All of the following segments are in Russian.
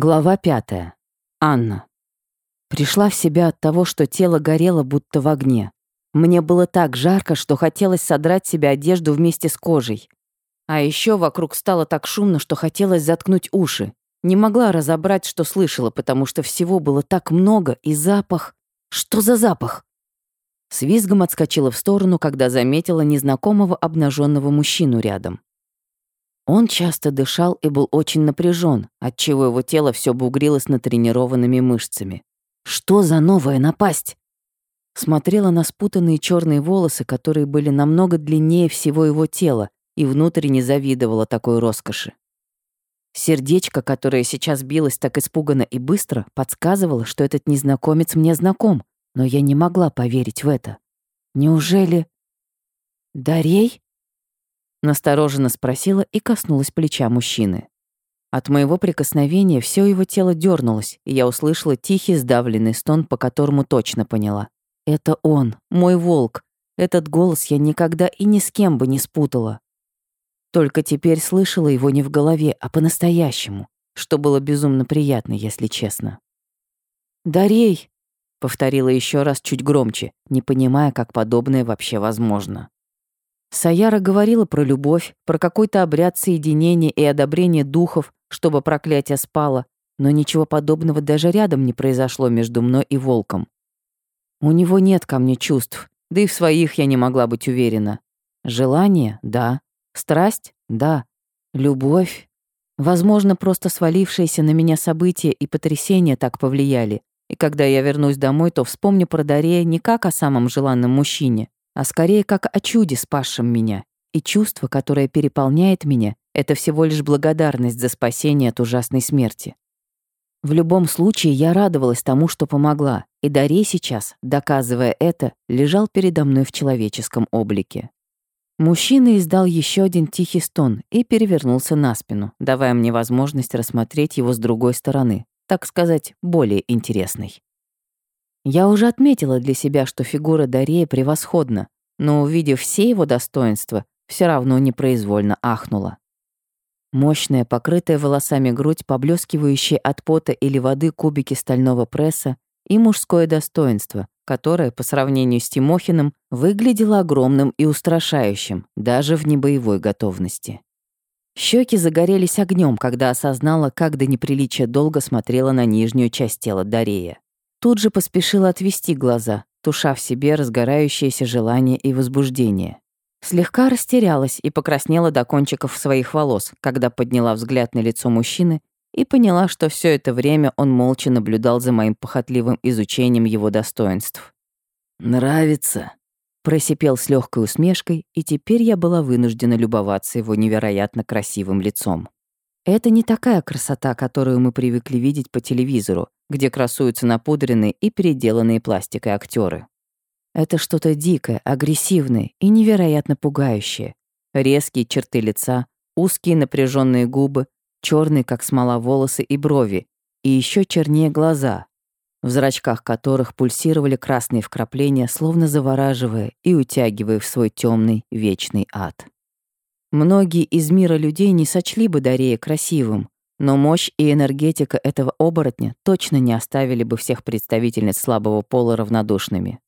Глава пятая. Анна. Пришла в себя от того, что тело горело будто в огне. Мне было так жарко, что хотелось содрать себе одежду вместе с кожей. А еще вокруг стало так шумно, что хотелось заткнуть уши. Не могла разобрать, что слышала, потому что всего было так много, и запах... Что за запах? С визгом отскочила в сторону, когда заметила незнакомого обнаженного мужчину рядом. Он часто дышал и был очень напряжен, отчего его тело все бугрилось натренированными мышцами. Что за новая напасть? Смотрела на спутанные черные волосы, которые были намного длиннее всего его тела, и внутренне завидовала такой роскоши. Сердечко, которое сейчас билось так испуганно и быстро, подсказывало, что этот незнакомец мне знаком, но я не могла поверить в это. Неужели... Дарей? Настороженно спросила и коснулась плеча мужчины. От моего прикосновения все его тело дернулось, и я услышала тихий сдавленный стон, по которому точно поняла. Это он, мой волк. Этот голос я никогда и ни с кем бы не спутала. Только теперь слышала его не в голове, а по-настоящему, что было безумно приятно, если честно. «Дарей!» — повторила еще раз чуть громче, не понимая, как подобное вообще возможно. Саяра говорила про любовь, про какой-то обряд соединения и одобрения духов, чтобы проклятие спало, но ничего подобного даже рядом не произошло между мной и волком. У него нет ко мне чувств, да и в своих я не могла быть уверена. Желание — да. Страсть — да. Любовь. Возможно, просто свалившиеся на меня события и потрясения так повлияли. И когда я вернусь домой, то вспомню про Дарея не как о самом желанном мужчине, а скорее как о чуде, спасшем меня. И чувство, которое переполняет меня, это всего лишь благодарность за спасение от ужасной смерти. В любом случае, я радовалась тому, что помогла, и Дарей сейчас, доказывая это, лежал передо мной в человеческом облике. Мужчина издал еще один тихий стон и перевернулся на спину, давая мне возможность рассмотреть его с другой стороны, так сказать, более интересной. Я уже отметила для себя, что фигура Дарея превосходна, но, увидев все его достоинства, все равно непроизвольно ахнула. Мощная, покрытая волосами грудь, поблескивающая от пота или воды кубики стального пресса и мужское достоинство, которое, по сравнению с Тимохиным, выглядело огромным и устрашающим, даже в небоевой готовности. Щеки загорелись огнем, когда осознала, как до неприличия долго смотрела на нижнюю часть тела Дарея. Тут же поспешила отвести глаза, туша в себе разгорающееся желание и возбуждение. Слегка растерялась и покраснела до кончиков своих волос, когда подняла взгляд на лицо мужчины и поняла, что все это время он молча наблюдал за моим похотливым изучением его достоинств. «Нравится?» Просипел с легкой усмешкой, и теперь я была вынуждена любоваться его невероятно красивым лицом. Это не такая красота, которую мы привыкли видеть по телевизору, где красуются напудренные и переделанные пластикой актеры. Это что-то дикое, агрессивное и невероятно пугающее. Резкие черты лица, узкие напряженные губы, черные, как смола, волосы и брови, и еще чернее глаза, в зрачках которых пульсировали красные вкрапления, словно завораживая и утягивая в свой темный вечный ад. Многие из мира людей не сочли бы Дарея красивым, но мощь и энергетика этого оборотня точно не оставили бы всех представительниц слабого пола равнодушными.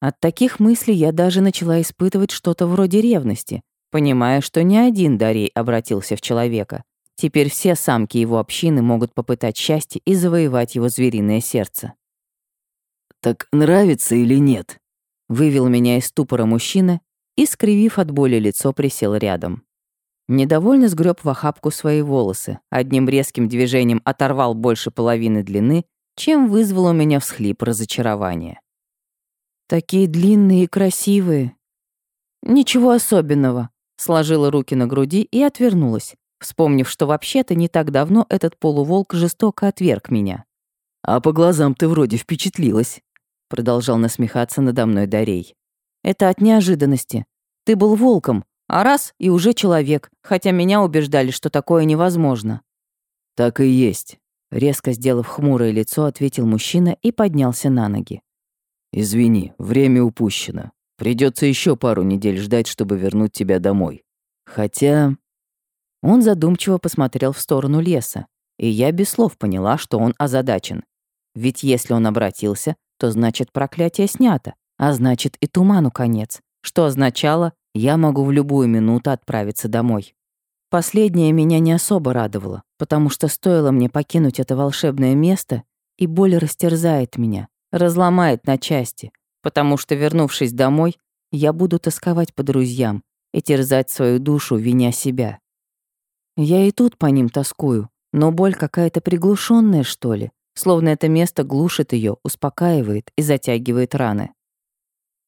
От таких мыслей я даже начала испытывать что-то вроде ревности, понимая, что не один Дарей обратился в человека. Теперь все самки его общины могут попытать счастье и завоевать его звериное сердце. «Так нравится или нет?» Вывел меня из ступора мужчина и, скривив от боли лицо, присел рядом. Недовольно сгреб в охапку свои волосы, одним резким движением оторвал больше половины длины, чем вызвало у меня всхлип разочарования. «Такие длинные и красивые». «Ничего особенного», — сложила руки на груди и отвернулась, вспомнив, что вообще-то не так давно этот полуволк жестоко отверг меня. «А по глазам ты вроде впечатлилась», — продолжал насмехаться надо мной Дарей. «Это от неожиданности. Ты был волком, а раз — и уже человек, хотя меня убеждали, что такое невозможно. «Так и есть», — резко сделав хмурое лицо, ответил мужчина и поднялся на ноги. «Извини, время упущено. Придется еще пару недель ждать, чтобы вернуть тебя домой. Хотя...» Он задумчиво посмотрел в сторону леса, и я без слов поняла, что он озадачен. Ведь если он обратился, то значит проклятие снято, а значит и туману конец, что означало, я могу в любую минуту отправиться домой. Последнее меня не особо радовало, потому что стоило мне покинуть это волшебное место, и боль растерзает меня, разломает на части, потому что, вернувшись домой, я буду тосковать по друзьям и терзать свою душу, виня себя. Я и тут по ним тоскую, но боль какая-то приглушенная, что ли, словно это место глушит ее, успокаивает и затягивает раны.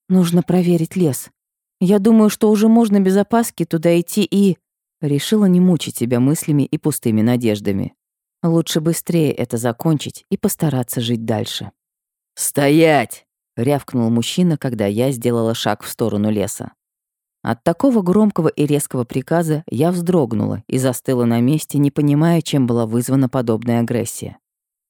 Нужно проверить лес. Я думаю, что уже можно без опаски туда идти и... Решила не мучить себя мыслями и пустыми надеждами. Лучше быстрее это закончить и постараться жить дальше. «Стоять!» — рявкнул мужчина, когда я сделала шаг в сторону леса. От такого громкого и резкого приказа я вздрогнула и застыла на месте, не понимая, чем была вызвана подобная агрессия.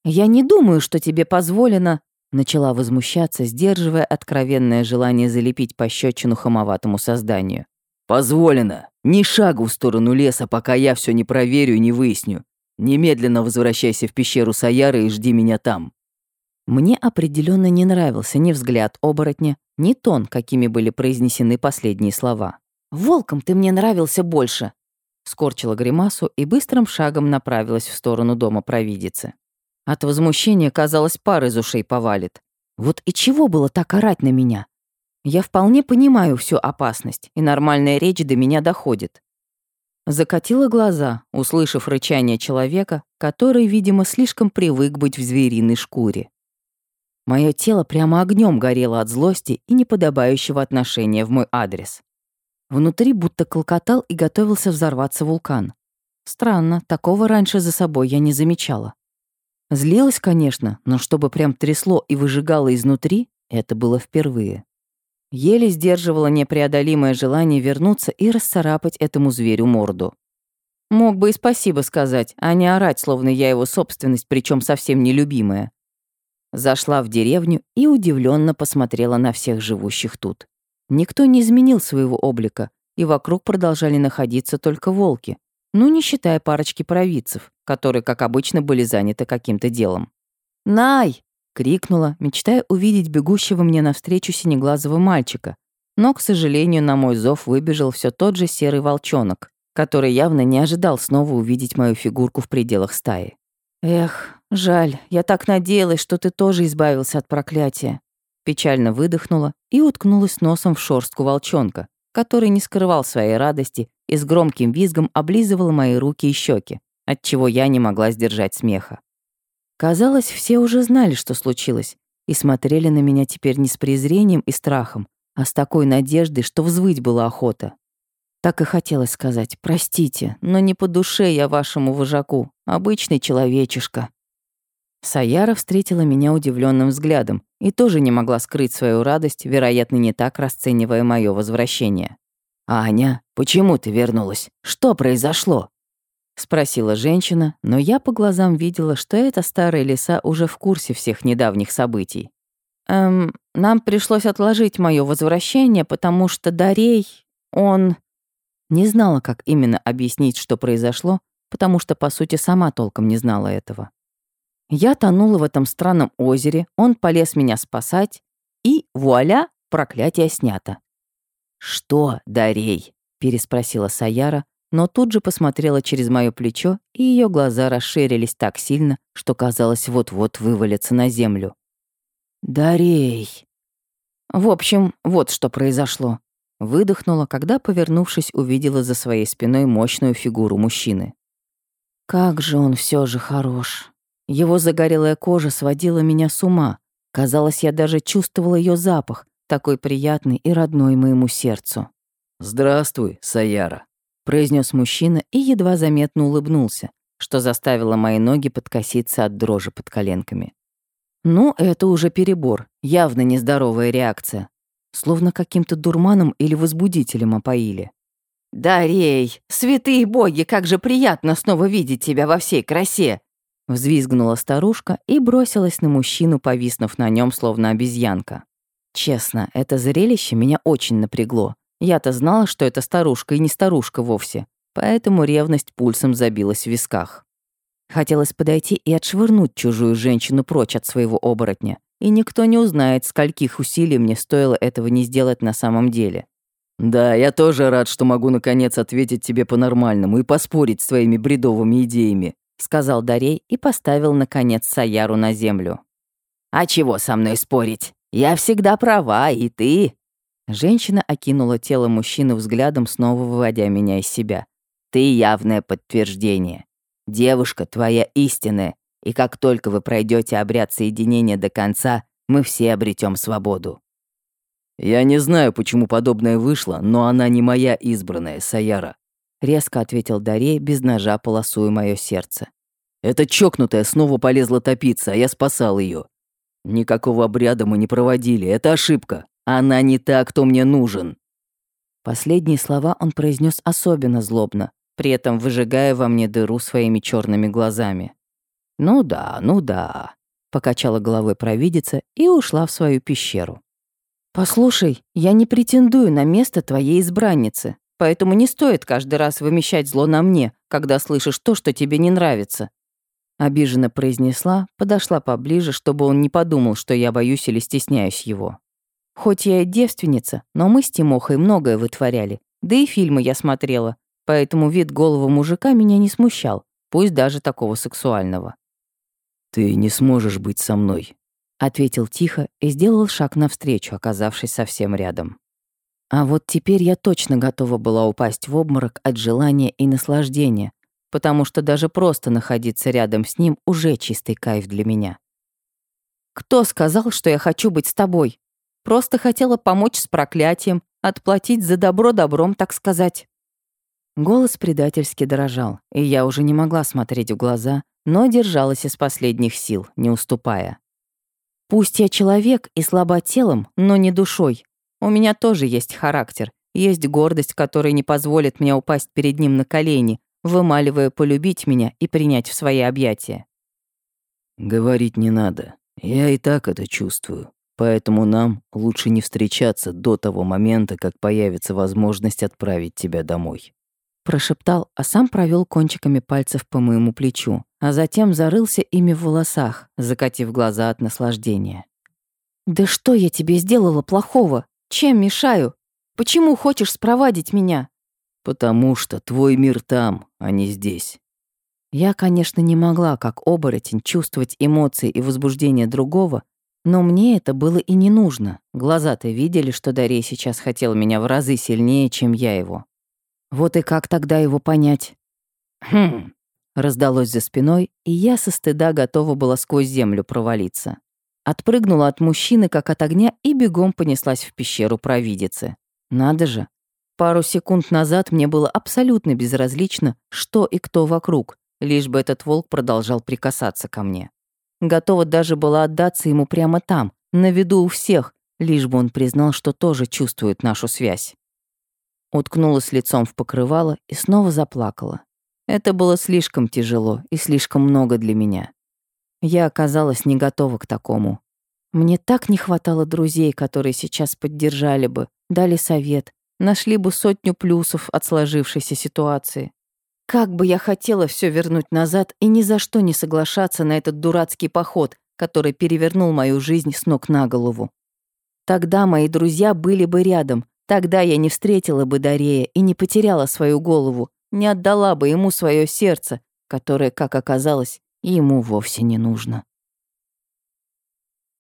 «Я не думаю, что тебе позволено...» Начала возмущаться, сдерживая откровенное желание залепить пощечину хамоватому созданию. «Позволено. Ни шагу в сторону леса, пока я все не проверю и не выясню. Немедленно возвращайся в пещеру Саяры и жди меня там». Мне определенно не нравился ни взгляд оборотня, ни тон, какими были произнесены последние слова. «Волком ты мне нравился больше!» Скорчила гримасу и быстрым шагом направилась в сторону дома провидицы. От возмущения, казалось, пар из ушей повалит. Вот и чего было так орать на меня? Я вполне понимаю всю опасность, и нормальная речь до меня доходит. Закатила глаза, услышав рычание человека, который, видимо, слишком привык быть в звериной шкуре. Мое тело прямо огнем горело от злости и неподобающего отношения в мой адрес. Внутри будто колкотал и готовился взорваться вулкан. Странно, такого раньше за собой я не замечала. Злилась, конечно, но чтобы прям трясло и выжигало изнутри, это было впервые. Еле сдерживала непреодолимое желание вернуться и расцарапать этому зверю морду. Мог бы и спасибо сказать, а не орать, словно я его собственность, причем совсем нелюбимая. Зашла в деревню и удивленно посмотрела на всех живущих тут. Никто не изменил своего облика, и вокруг продолжали находиться только волки, ну, не считая парочки провидцев, которые, как обычно, были заняты каким-то делом. «Най!» — крикнула, мечтая увидеть бегущего мне навстречу синеглазого мальчика. Но, к сожалению, на мой зов выбежал все тот же серый волчонок, который явно не ожидал снова увидеть мою фигурку в пределах стаи. «Эх, жаль, я так надеялась, что ты тоже избавился от проклятия». Печально выдохнула и уткнулась носом в шорстку волчонка, который не скрывал своей радости и с громким визгом облизывал мои руки и щеки, отчего я не могла сдержать смеха. Казалось, все уже знали, что случилось, и смотрели на меня теперь не с презрением и страхом, а с такой надеждой, что взвыть была охота. Так и хотелось сказать «Простите, но не по душе я вашему вожаку, обычный человечишка». Саяра встретила меня удивленным взглядом и тоже не могла скрыть свою радость, вероятно, не так расценивая мое возвращение. «Аня, почему ты вернулась? Что произошло?» Спросила женщина, но я по глазам видела, что эта старая лиса уже в курсе всех недавних событий. «Эм, нам пришлось отложить мое возвращение, потому что Дарей, он...» Не знала, как именно объяснить, что произошло, потому что, по сути, сама толком не знала этого. Я тонула в этом странном озере, он полез меня спасать, и вуаля, проклятие снято. «Что, Дарей?» — переспросила Саяра, но тут же посмотрела через мое плечо, и ее глаза расширились так сильно, что казалось вот-вот вывалиться на землю. «Дарей!» В общем, вот что произошло. Выдохнула, когда, повернувшись, увидела за своей спиной мощную фигуру мужчины. Как же он все же хорош. Его загорелая кожа сводила меня с ума. Казалось, я даже чувствовала ее запах, такой приятный и родной моему сердцу. «Здравствуй, Саяра», — произнес мужчина и едва заметно улыбнулся, что заставило мои ноги подкоситься от дрожи под коленками. Ну, это уже перебор, явно нездоровая реакция. Словно каким-то дурманом или возбудителем опоили. «Дарей, святые боги, как же приятно снова видеть тебя во всей красе!» Взвизгнула старушка и бросилась на мужчину, повиснув на нем, словно обезьянка. Честно, это зрелище меня очень напрягло. Я-то знала, что это старушка и не старушка вовсе, поэтому ревность пульсом забилась в висках. Хотелось подойти и отшвырнуть чужую женщину прочь от своего оборотня. И никто не узнает, скольких усилий мне стоило этого не сделать на самом деле. «Да, я тоже рад, что могу наконец ответить тебе по-нормальному и поспорить с твоими бредовыми идеями», сказал Дарей и поставил, наконец, Саяру на землю. «А чего со мной спорить? Я всегда права, и ты...» Женщина окинула тело мужчины взглядом, снова выводя меня из себя. «Ты явное подтверждение. Девушка твоя истинная, и как только вы пройдете обряд соединения до конца, мы все обретем свободу». «Я не знаю, почему подобное вышло, но она не моя избранная, Саяра», резко ответил Дарей, без ножа полосуя мое сердце. «Эта чокнутая снова полезла топиться, а я спасал ее. Никакого обряда мы не проводили, это ошибка. Она не та, кто мне нужен». Последние слова он произнес особенно злобно, при этом выжигая во мне дыру своими черными глазами. «Ну да, ну да», — покачала головой провидица и ушла в свою пещеру. «Послушай, я не претендую на место твоей избранницы, поэтому не стоит каждый раз вымещать зло на мне, когда слышишь то, что тебе не нравится». Обиженно произнесла, подошла поближе, чтобы он не подумал, что я боюсь или стесняюсь его. Хоть я и девственница, но мы с Тимохой многое вытворяли. Да и фильмы я смотрела, поэтому вид голого мужика меня не смущал, пусть даже такого сексуального. «Ты не сможешь быть со мной», — ответил тихо и сделал шаг навстречу, оказавшись совсем рядом. А вот теперь я точно готова была упасть в обморок от желания и наслаждения, потому что даже просто находиться рядом с ним уже чистый кайф для меня. «Кто сказал, что я хочу быть с тобой?» Просто хотела помочь с проклятием, отплатить за добро добром, так сказать». Голос предательски дрожал, и я уже не могла смотреть в глаза, но держалась из последних сил, не уступая. «Пусть я человек и слаба телом, но не душой. У меня тоже есть характер, есть гордость, которая не позволит мне упасть перед ним на колени, вымаливая полюбить меня и принять в свои объятия». «Говорить не надо. Я и так это чувствую», Поэтому нам лучше не встречаться до того момента, как появится возможность отправить тебя домой. Прошептал, а сам провел кончиками пальцев по моему плечу, а затем зарылся ими в волосах, закатив глаза от наслаждения. «Да что я тебе сделала плохого? Чем мешаю? Почему хочешь спровадить меня?» «Потому что твой мир там, а не здесь». Я, конечно, не могла, как оборотень, чувствовать эмоции и возбуждение другого, но мне это было и не нужно. Глаза-то видели, что Дарей сейчас хотел меня в разы сильнее, чем я его. Вот и как тогда его понять? Хм. Раздалось за спиной, и я со стыда готова была сквозь землю провалиться. Отпрыгнула от мужчины, как от огня, и бегом понеслась в пещеру провидицы. Надо же. Пару секунд назад мне было абсолютно безразлично, что и кто вокруг, лишь бы этот волк продолжал прикасаться ко мне. Готова даже была отдаться ему прямо там, на виду у всех, лишь бы он признал, что тоже чувствует нашу связь. Уткнулась лицом в покрывало и снова заплакала. Это было слишком тяжело и слишком много для меня. Я оказалась не готова к такому. Мне так не хватало друзей, которые сейчас поддержали бы, дали совет, нашли бы сотню плюсов от сложившейся ситуации. Как бы я хотела все вернуть назад и ни за что не соглашаться на этот дурацкий поход, который перевернул мою жизнь с ног на голову. Тогда мои друзья были бы рядом, тогда я не встретила бы Дарея и не потеряла свою голову, не отдала бы ему свое сердце, которое, как оказалось, ему вовсе не нужно.